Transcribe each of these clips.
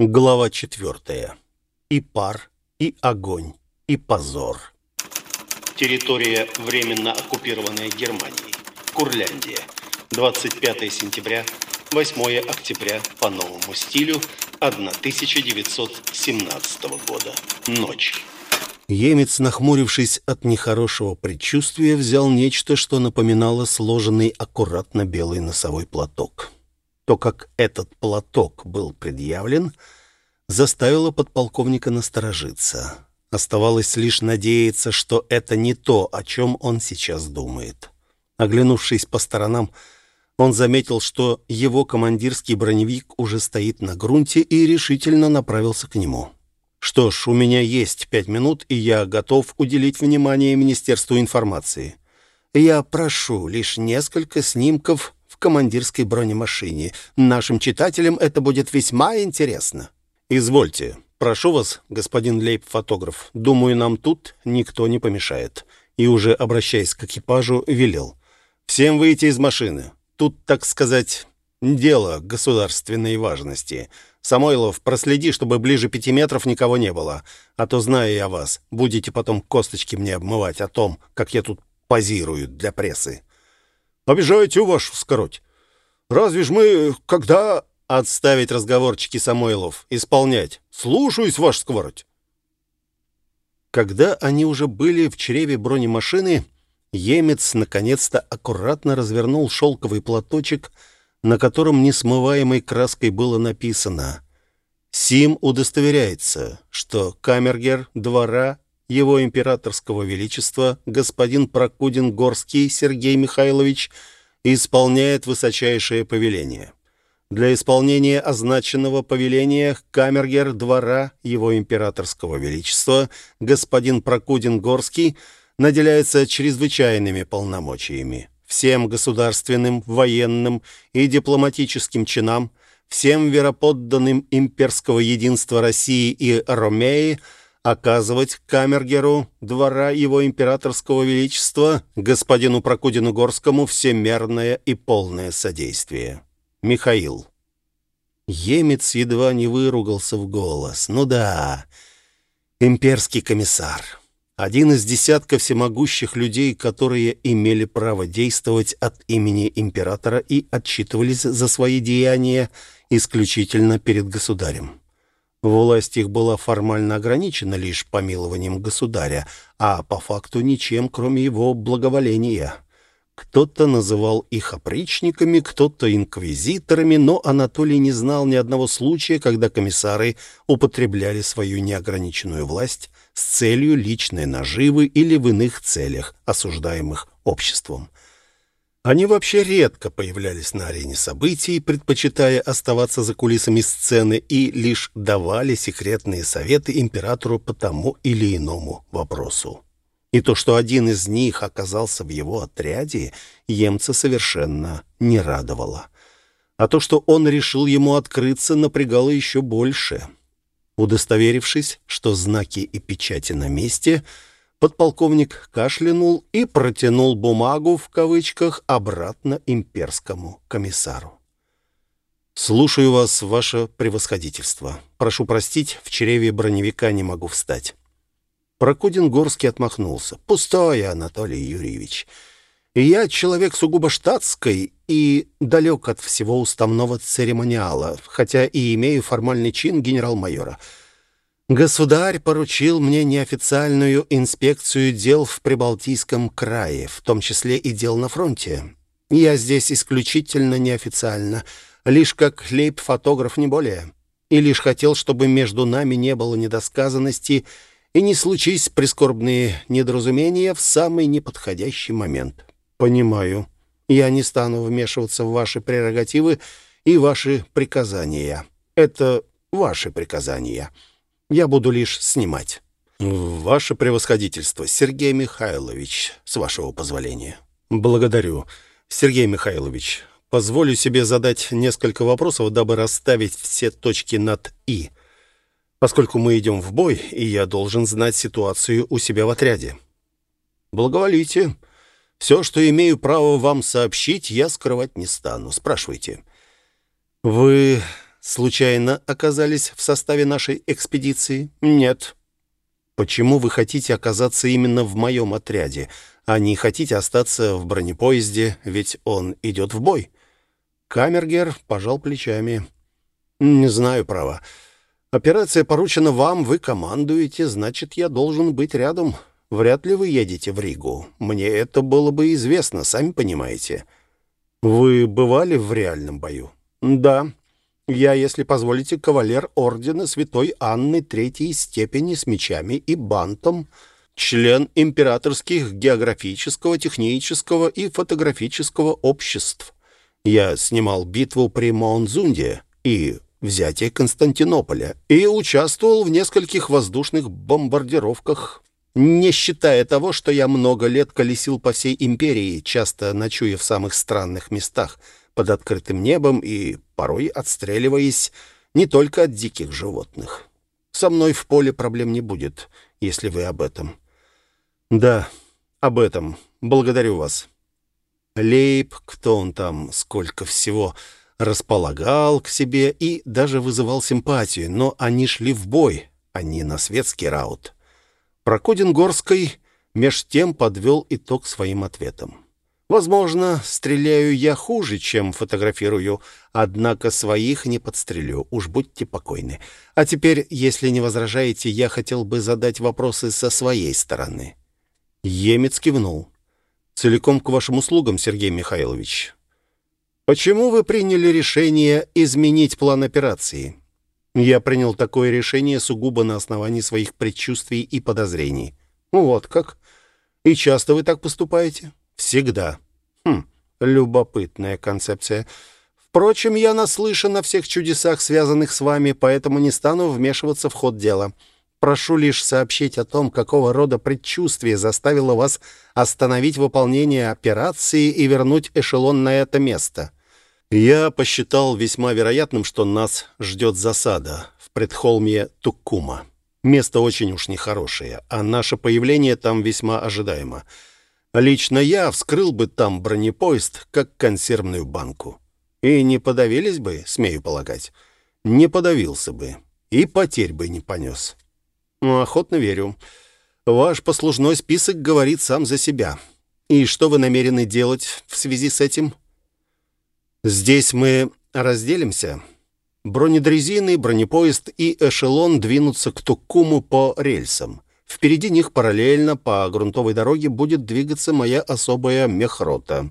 Глава четвертая. И пар, и огонь, и позор. Территория, временно оккупированная Германией. Курляндия. 25 сентября, 8 октября по новому стилю 1917 года. Ночь. Емец, нахмурившись от нехорошего предчувствия, взял нечто, что напоминало сложенный аккуратно белый носовой платок. То, как этот платок был предъявлен, заставило подполковника насторожиться. Оставалось лишь надеяться, что это не то, о чем он сейчас думает. Оглянувшись по сторонам, он заметил, что его командирский броневик уже стоит на грунте и решительно направился к нему. «Что ж, у меня есть пять минут, и я готов уделить внимание Министерству информации. Я прошу лишь несколько снимков командирской бронемашине. Нашим читателям это будет весьма интересно». «Извольте. Прошу вас, господин лейб-фотограф. Думаю, нам тут никто не помешает». И уже обращаясь к экипажу, велел. «Всем выйти из машины. Тут, так сказать, дело государственной важности. Самойлов, проследи, чтобы ближе пяти метров никого не было. А то, зная я вас, будете потом косточки мне обмывать о том, как я тут позирую для прессы». «Обижаете, ваш скороть. Разве ж мы, когда...» «Отставить разговорчики, Самойлов. Исполнять. Слушаюсь, ваш сквороть». Когда они уже были в чреве бронемашины, Емец наконец-то аккуратно развернул шелковый платочек, на котором несмываемой краской было написано «Сим удостоверяется, что камергер двора его императорского величества господин Прокудин-Горский Сергей Михайлович исполняет высочайшее повеление». Для исполнения означенного повеления камергер двора его императорского величества господин Прокудин-Горский наделяется чрезвычайными полномочиями. Всем государственным, военным и дипломатическим чинам, всем вероподданным имперского единства России и Ромеи оказывать камергеру двора его императорского величества господину Прокудину Горскому всемерное и полное содействие. Михаил. Емец едва не выругался в голос. Ну да, имперский комиссар. Один из десятка всемогущих людей, которые имели право действовать от имени императора и отчитывались за свои деяния исключительно перед государем. Власть их была формально ограничена лишь помилованием государя, а по факту ничем, кроме его благоволения. Кто-то называл их опричниками, кто-то инквизиторами, но Анатолий не знал ни одного случая, когда комиссары употребляли свою неограниченную власть с целью личной наживы или в иных целях, осуждаемых обществом. Они вообще редко появлялись на арене событий, предпочитая оставаться за кулисами сцены и лишь давали секретные советы императору по тому или иному вопросу. И то, что один из них оказался в его отряде, Емца совершенно не радовало. А то, что он решил ему открыться, напрягало еще больше. Удостоверившись, что знаки и печати на месте, подполковник кашлянул и протянул бумагу в кавычках обратно имперскому комиссару. «Слушаю вас, ваше превосходительство. Прошу простить, в чреве броневика не могу встать». Прокудин-Горский отмахнулся. «Пустое, Анатолий Юрьевич. Я человек сугубо штатской и далек от всего уставного церемониала, хотя и имею формальный чин генерал-майора. Государь поручил мне неофициальную инспекцию дел в Прибалтийском крае, в том числе и дел на фронте. Я здесь исключительно неофициально, лишь как хлеб-фотограф, не более. И лишь хотел, чтобы между нами не было недосказанности и не случись прискорбные недоразумения в самый неподходящий момент. Понимаю. Я не стану вмешиваться в ваши прерогативы и ваши приказания. Это ваши приказания. Я буду лишь снимать. Ваше превосходительство, Сергей Михайлович, с вашего позволения. Благодарю. Сергей Михайлович, позволю себе задать несколько вопросов, дабы расставить все точки над «и» поскольку мы идем в бой, и я должен знать ситуацию у себя в отряде. Благоволите. Все, что имею право вам сообщить, я скрывать не стану. Спрашивайте. Вы случайно оказались в составе нашей экспедиции? Нет. Почему вы хотите оказаться именно в моем отряде, а не хотите остаться в бронепоезде, ведь он идет в бой? Камергер пожал плечами. Не знаю, право. Операция поручена вам, вы командуете, значит, я должен быть рядом. Вряд ли вы едете в Ригу. Мне это было бы известно, сами понимаете. Вы бывали в реальном бою? Да. Я, если позволите, кавалер ордена Святой Анны Третьей степени с мечами и бантом, член императорских географического, технического и фотографического обществ. Я снимал битву при Монзунде и взятие Константинополя и участвовал в нескольких воздушных бомбардировках, не считая того, что я много лет колесил по всей империи, часто ночуя в самых странных местах — под открытым небом и порой отстреливаясь не только от диких животных. Со мной в поле проблем не будет, если вы об этом. Да, об этом. Благодарю вас. Лейб, кто он там, сколько всего, располагал к себе и даже вызывал симпатию, но они шли в бой, а не на светский раут. Прокудин Горской меж тем подвел итог своим ответам. Возможно, стреляю я хуже, чем фотографирую, однако своих не подстрелю, уж будьте покойны. А теперь, если не возражаете, я хотел бы задать вопросы со своей стороны». Емец кивнул. «Целиком к вашим услугам, Сергей Михайлович. Почему вы приняли решение изменить план операции?» «Я принял такое решение сугубо на основании своих предчувствий и подозрений». «Вот как? И часто вы так поступаете?» Всегда. Хм, любопытная концепция. Впрочем, я наслышан о всех чудесах, связанных с вами, поэтому не стану вмешиваться в ход дела. Прошу лишь сообщить о том, какого рода предчувствие заставило вас остановить выполнение операции и вернуть эшелон на это место. Я посчитал весьма вероятным, что нас ждет засада в предхолмье Туккума. Место очень уж нехорошее, а наше появление там весьма ожидаемо. Лично я вскрыл бы там бронепоезд, как консервную банку. И не подавились бы, смею полагать. Не подавился бы. И потерь бы не понес. Ну, охотно верю. Ваш послужной список говорит сам за себя. И что вы намерены делать в связи с этим? Здесь мы разделимся. Бронедрезины, бронепоезд и эшелон двинутся к Тукуму по рельсам. Впереди них параллельно по грунтовой дороге будет двигаться моя особая мехрота.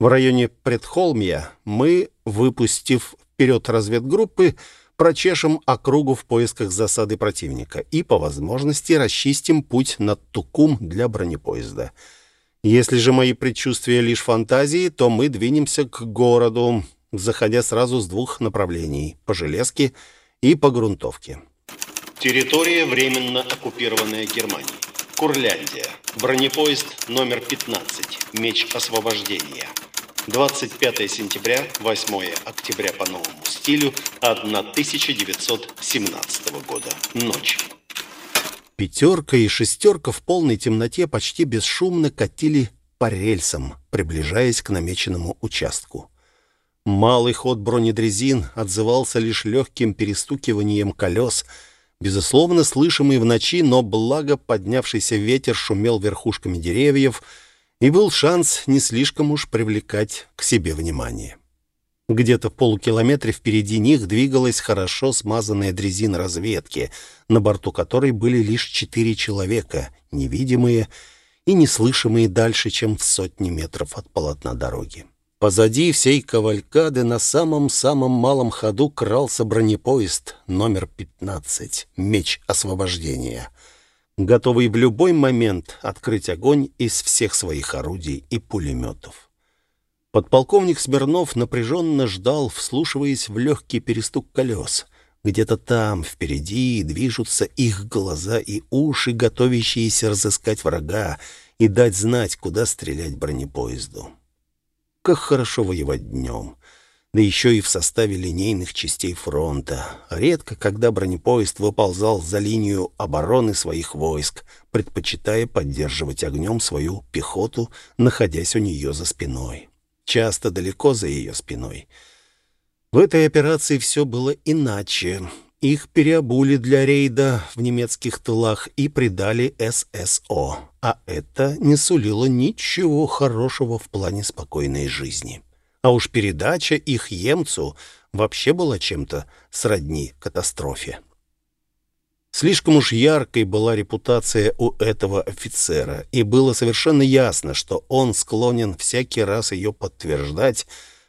В районе Предхолмья мы, выпустив вперед разведгруппы, прочешем округу в поисках засады противника и, по возможности, расчистим путь на Тукум для бронепоезда. Если же мои предчувствия лишь фантазии, то мы двинемся к городу, заходя сразу с двух направлений — по железке и по грунтовке. Территория, временно оккупированная Германией. Курляндия. Бронепоезд номер 15. Меч освобождения. 25 сентября, 8 октября по новому стилю 1917 года. Ночь. Пятерка и шестерка в полной темноте почти бесшумно катили по рельсам, приближаясь к намеченному участку. Малый ход бронедрезин отзывался лишь легким перестукиванием колес — безусловно слышимый в ночи, но благо поднявшийся ветер шумел верхушками деревьев, и был шанс не слишком уж привлекать к себе внимание. Где-то в полукилометре впереди них двигалась хорошо смазанная дрезина разведки, на борту которой были лишь четыре человека, невидимые и неслышимые дальше, чем в сотни метров от полотна дороги. Позади всей кавалькады на самом-самом малом ходу крался бронепоезд номер 15 «Меч освобождения», готовый в любой момент открыть огонь из всех своих орудий и пулеметов. Подполковник Смирнов напряженно ждал, вслушиваясь в легкий перестук колес. Где-то там, впереди, движутся их глаза и уши, готовящиеся разыскать врага и дать знать, куда стрелять бронепоезду. Как хорошо воевать днем. Да еще и в составе линейных частей фронта. Редко, когда бронепоезд выползал за линию обороны своих войск, предпочитая поддерживать огнем свою пехоту, находясь у нее за спиной. Часто далеко за ее спиной. В этой операции все было иначе. Их переобули для рейда в немецких тылах и придали ССО. А это не сулило ничего хорошего в плане спокойной жизни. А уж передача их емцу вообще была чем-то сродни катастрофе. Слишком уж яркой была репутация у этого офицера, и было совершенно ясно, что он склонен всякий раз ее подтверждать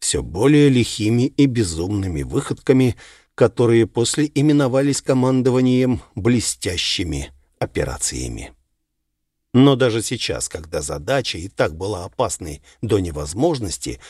все более лихими и безумными выходками, которые после именовались командованием блестящими операциями. Но даже сейчас, когда задача и так была опасной до невозможности,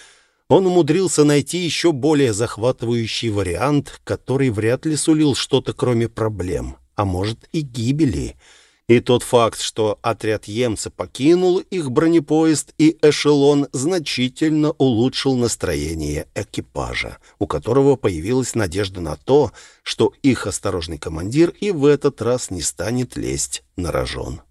он умудрился найти еще более захватывающий вариант, который вряд ли сулил что-то кроме проблем, а может и гибели — и тот факт, что отряд Емца покинул их бронепоезд и эшелон, значительно улучшил настроение экипажа, у которого появилась надежда на то, что их осторожный командир и в этот раз не станет лезть на рожон.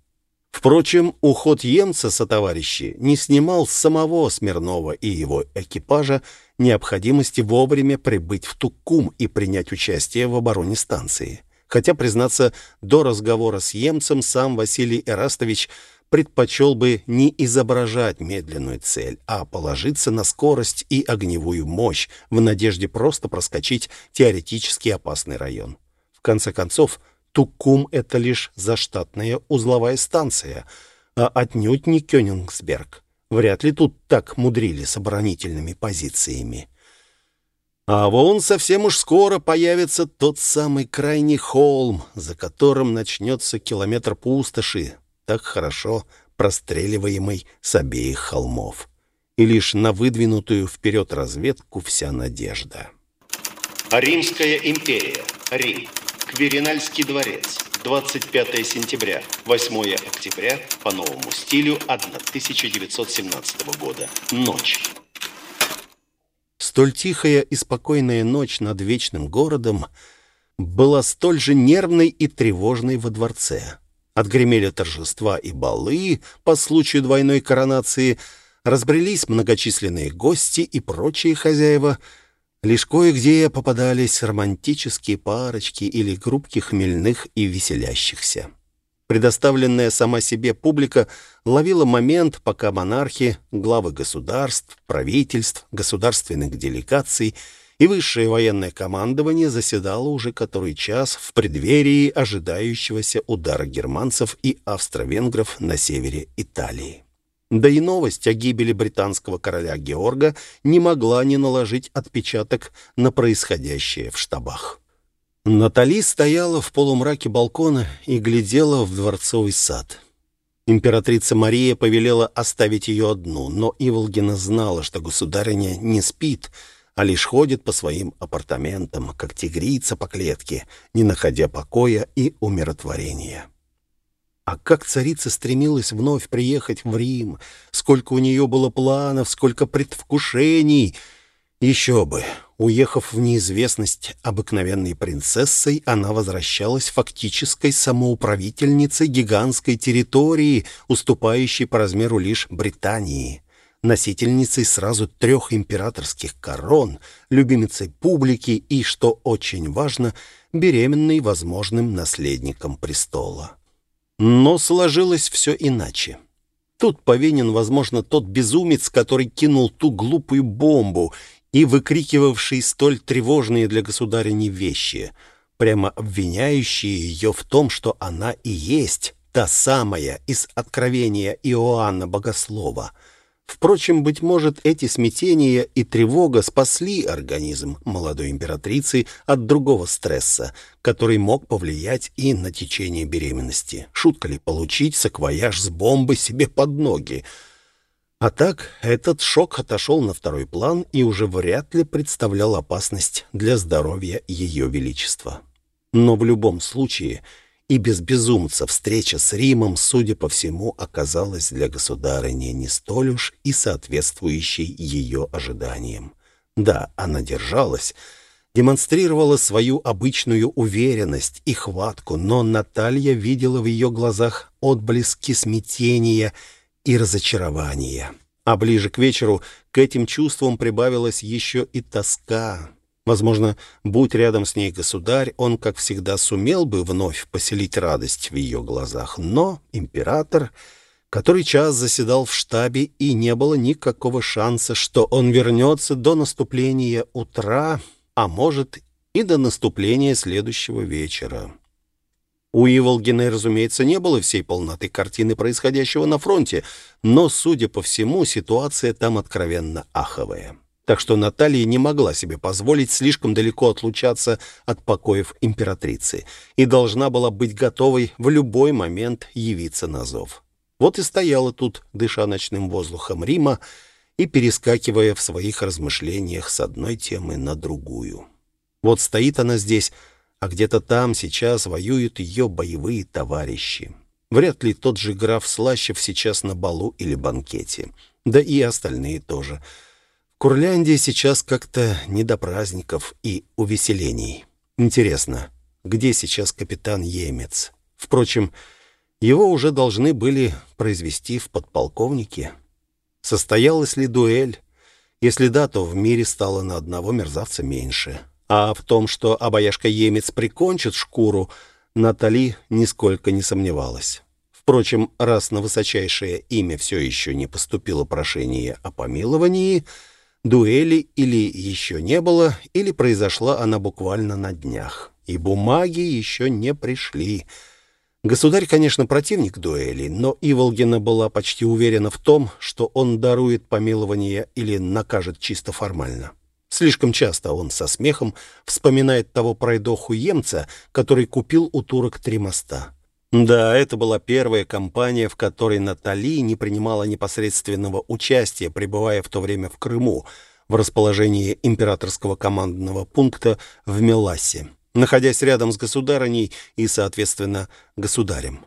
Впрочем, уход Емца со товарищи не снимал с самого Смирнова и его экипажа необходимости вовремя прибыть в Туккум и принять участие в обороне станции. Хотя, признаться, до разговора с Емцем сам Василий Эрастович предпочел бы не изображать медленную цель, а положиться на скорость и огневую мощь в надежде просто проскочить теоретически опасный район. В конце концов, Тукум — это лишь заштатная узловая станция, а отнюдь не Кёнигсберг. Вряд ли тут так мудрили с оборонительными позициями. А вон совсем уж скоро появится тот самый крайний холм, за которым начнется километр пустоши, так хорошо простреливаемый с обеих холмов. И лишь на выдвинутую вперед разведку вся надежда. Римская империя. Рим. Кверинальский дворец. 25 сентября, 8 октября по новому стилю 1917 года. Ночь. Столь тихая и спокойная ночь над вечным городом была столь же нервной и тревожной во дворце. Отгремели торжества и балы по случаю двойной коронации, разбрелись многочисленные гости и прочие хозяева. Лишь кое-где попадались романтические парочки или группки хмельных и веселящихся. Предоставленная сама себе публика ловила момент, пока монархи, главы государств, правительств, государственных делегаций и высшее военное командование заседало уже который час в преддверии ожидающегося удара германцев и австро-венгров на севере Италии. Да и новость о гибели британского короля Георга не могла не наложить отпечаток на происходящее в штабах. Натали стояла в полумраке балкона и глядела в дворцовый сад. Императрица Мария повелела оставить ее одну, но Иволгина знала, что государыня не спит, а лишь ходит по своим апартаментам, как тигрица по клетке, не находя покоя и умиротворения. А как царица стремилась вновь приехать в Рим, сколько у нее было планов, сколько предвкушений — еще бы. Уехав в неизвестность обыкновенной принцессой, она возвращалась фактической самоуправительницей гигантской территории, уступающей по размеру лишь Британии, носительницей сразу трех императорских корон, любимицей публики и, что очень важно, беременной возможным наследником престола. Но сложилось все иначе. Тут повинен, возможно, тот безумец, который кинул ту глупую бомбу и выкрикивавший столь тревожные для государыни вещи, прямо обвиняющие ее в том, что она и есть та самая из откровения Иоанна Богослова. Впрочем, быть может, эти смятения и тревога спасли организм молодой императрицы от другого стресса, который мог повлиять и на течение беременности. Шутка ли получить саквояж с бомбой себе под ноги — а так, этот шок отошел на второй план и уже вряд ли представлял опасность для здоровья Ее Величества. Но в любом случае, и без безумца встреча с Римом, судя по всему, оказалась для государыни не столь уж и соответствующей ее ожиданиям. Да, она держалась, демонстрировала свою обычную уверенность и хватку, но Наталья видела в ее глазах отблески смятения и разочарование. А ближе к вечеру к этим чувствам прибавилась еще и тоска. Возможно, будь рядом с ней государь, он, как всегда, сумел бы вновь поселить радость в ее глазах. Но император, который час заседал в штабе, и не было никакого шанса, что он вернется до наступления утра, а может и до наступления следующего вечера. У Иволгиной, разумеется, не было всей полноты картины происходящего на фронте, но, судя по всему, ситуация там откровенно аховая. Так что Наталья не могла себе позволить слишком далеко отлучаться от покоев императрицы и должна была быть готовой в любой момент явиться на зов. Вот и стояла тут, дыша ночным воздухом Рима и перескакивая в своих размышлениях с одной темы на другую. Вот стоит она здесь, а где-то там сейчас воюют ее боевые товарищи. Вряд ли тот же граф Слащев сейчас на балу или банкете. Да и остальные тоже. В Курляндии сейчас как-то не до праздников и увеселений. Интересно, где сейчас капитан Емец? Впрочем, его уже должны были произвести в подполковнике. Состоялась ли дуэль? Если да, то в мире стало на одного мерзавца меньше. А в том, что обаяшка-емец прикончит шкуру, Натали нисколько не сомневалась. Впрочем, раз на высочайшее имя все еще не поступило прошение о помиловании, дуэли или еще не было, или произошла она буквально на днях, и бумаги еще не пришли. Государь, конечно, противник дуэли, но Иволгина была почти уверена в том, что он дарует помилование или накажет чисто формально. Слишком часто он со смехом вспоминает того пройдоху-емца, который купил у турок три моста. Да, это была первая кампания, в которой Натали не принимала непосредственного участия, пребывая в то время в Крыму, в расположении императорского командного пункта в Меласе, находясь рядом с государыней и, соответственно, государем.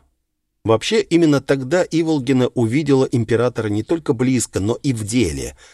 Вообще, именно тогда Иволгина увидела императора не только близко, но и в деле –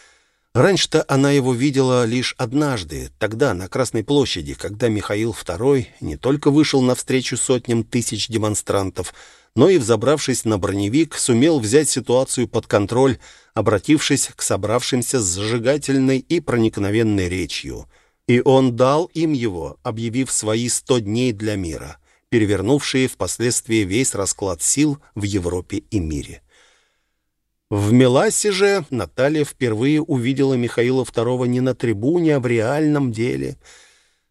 Раньше-то она его видела лишь однажды, тогда на Красной площади, когда Михаил II не только вышел навстречу сотням тысяч демонстрантов, но и, взобравшись на броневик, сумел взять ситуацию под контроль, обратившись к собравшимся с зажигательной и проникновенной речью. И он дал им его, объявив свои сто дней для мира, перевернувшие впоследствии весь расклад сил в Европе и мире. В Меласе же Наталья впервые увидела Михаила II не на трибуне, а в реальном деле.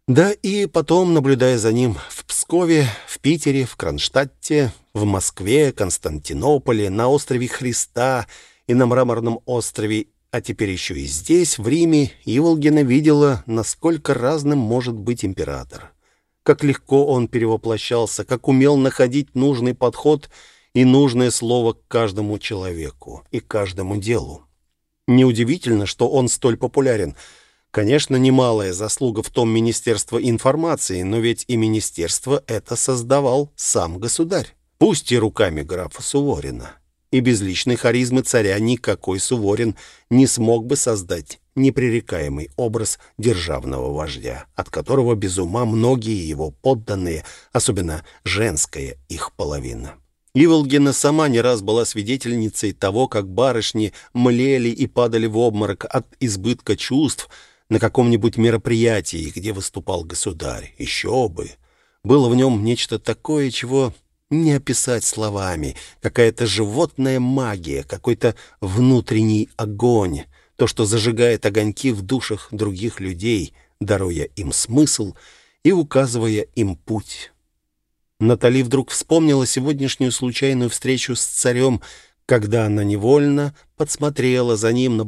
Да и потом, наблюдая за ним в Пскове, в Питере, в Кронштадте, в Москве, Константинополе, на острове Христа и на Мраморном острове, а теперь еще и здесь, в Риме, Иволгина видела, насколько разным может быть император. Как легко он перевоплощался, как умел находить нужный подход – и нужное слово к каждому человеку и каждому делу. Неудивительно, что он столь популярен. Конечно, немалая заслуга в том Министерство информации, но ведь и министерство это создавал сам государь. Пусть и руками графа Суворина. И без личной харизмы царя никакой Суворин не смог бы создать непререкаемый образ державного вождя, от которого без ума многие его подданные, особенно женская их половина. Иволгина сама не раз была свидетельницей того, как барышни млели и падали в обморок от избытка чувств на каком-нибудь мероприятии, где выступал государь. Еще бы! Было в нем нечто такое, чего не описать словами. Какая-то животная магия, какой-то внутренний огонь. То, что зажигает огоньки в душах других людей, даруя им смысл и указывая им путь. Натали вдруг вспомнила сегодняшнюю случайную встречу с царем, когда она невольно подсмотрела за ним на